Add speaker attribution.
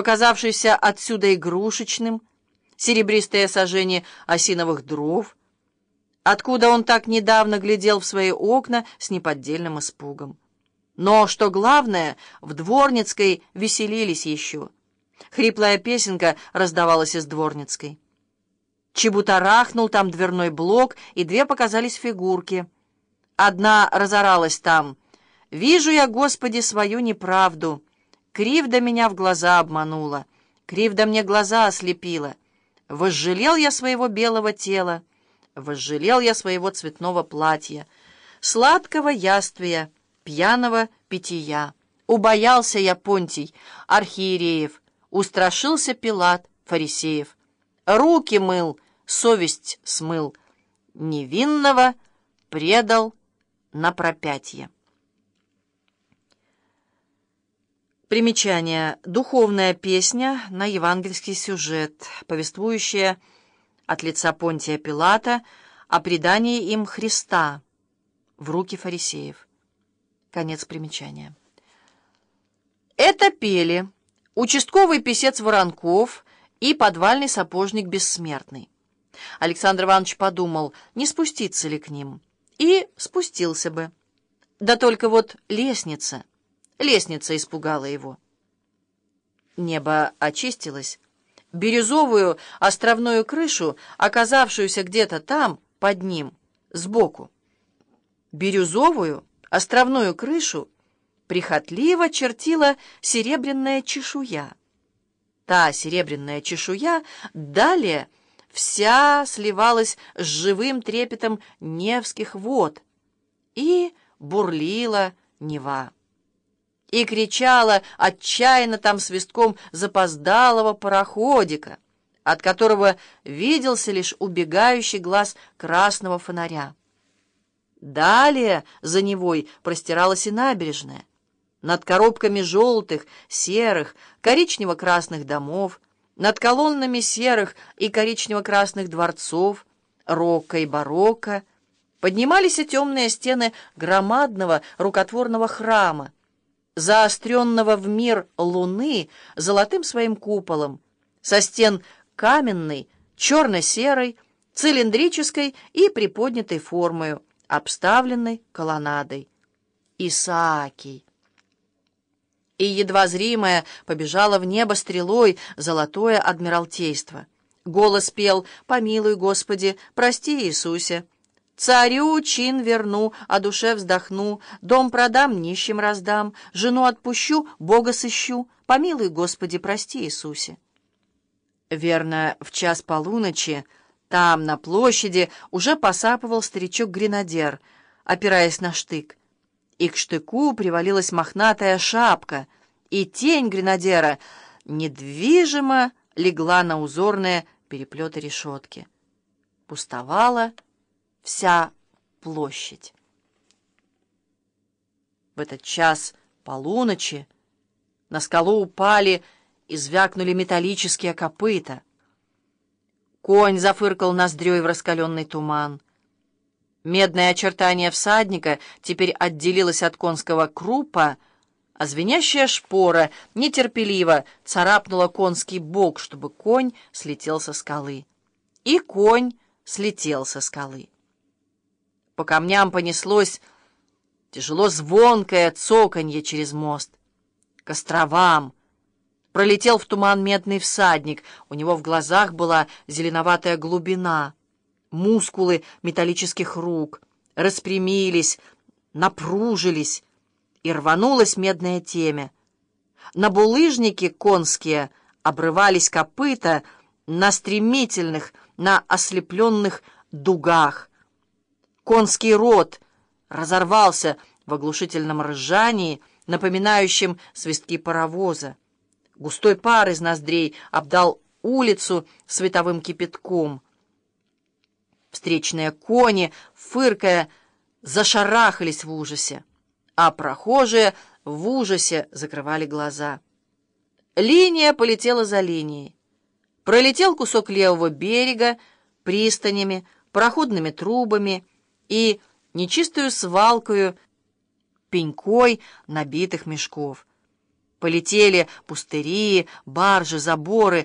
Speaker 1: показавшийся отсюда игрушечным, серебристое сожжение осиновых дров, откуда он так недавно глядел в свои окна с неподдельным испугом. Но, что главное, в Дворницкой веселились еще. Хриплая песенка раздавалась из Дворницкой. Чебутарахнул там дверной блок, и две показались фигурки. Одна разоралась там. «Вижу я, Господи, свою неправду. Кривда меня в глаза обманула, кривда мне глаза ослепила. Возжалел я своего белого тела, возжалел я своего цветного платья, сладкого яствия, пьяного питья. Убоялся я Понтий, архиереев, устрашился Пилат, фарисеев. Руки мыл, совесть смыл, невинного предал на пропятие. Примечание. Духовная песня на евангельский сюжет, повествующая от лица Понтия Пилата о предании им Христа в руки фарисеев. Конец примечания. Это пели участковый писец Воронков и подвальный сапожник Бессмертный. Александр Иванович подумал, не спуститься ли к ним, и спустился бы. Да только вот лестница — Лестница испугала его. Небо очистилось. Бирюзовую островную крышу, оказавшуюся где-то там, под ним, сбоку. Бирюзовую островную крышу прихотливо чертила серебряная чешуя. Та серебряная чешуя далее вся сливалась с живым трепетом Невских вод и бурлила Нева и кричала отчаянно там свистком запоздалого пароходика, от которого виделся лишь убегающий глаз красного фонаря. Далее за Невой простиралась и набережная. Над коробками желтых, серых, коричнево-красных домов, над колоннами серых и коричнево-красных дворцов, рока и барокко, поднимались и темные стены громадного рукотворного храма, заостренного в мир луны золотым своим куполом, со стен каменной, черно-серой, цилиндрической и приподнятой формою, обставленной колоннадой. Исаакий. И едва зримая побежала в небо стрелой золотое адмиралтейство. Голос пел «Помилуй, Господи, прости, Иисусе». Царю чин верну, а душе вздохну, дом продам, нищим раздам, жену отпущу, Бога сыщу, помилуй, Господи, прости, Иисусе. Верно, в час полуночи там, на площади, уже посапывал старичок-гренадер, опираясь на штык. И к штыку привалилась мохнатая шапка, и тень гренадера недвижимо легла на узорные переплеты решетки. Пустовала вся площадь. В этот час полуночи на скалу упали и звякнули металлические копыта. Конь зафыркал ноздрёй в раскаленный туман. Медное очертание всадника теперь отделилось от конского крупа, а звенящая шпора нетерпеливо царапнула конский бок, чтобы конь слетел со скалы. И конь слетел со скалы. По камням понеслось тяжело звонкое цоканье через мост. К островам. Пролетел в туман медный всадник. У него в глазах была зеленоватая глубина. Мускулы металлических рук распрямились, напружились, и рванулось медное темя. На булыжнике конские обрывались копыта на стремительных, на ослепленных дугах. Конский рот разорвался в оглушительном ржании, напоминающем свистки паровоза. Густой пар из ноздрей обдал улицу световым кипятком. Встречные кони, фыркая, зашарахались в ужасе, а прохожие в ужасе закрывали глаза. Линия полетела за линией. Пролетел кусок левого берега пристанями, пароходными трубами, и нечистую свалкою, пенькой набитых мешков. Полетели пустыри, баржи, заборы,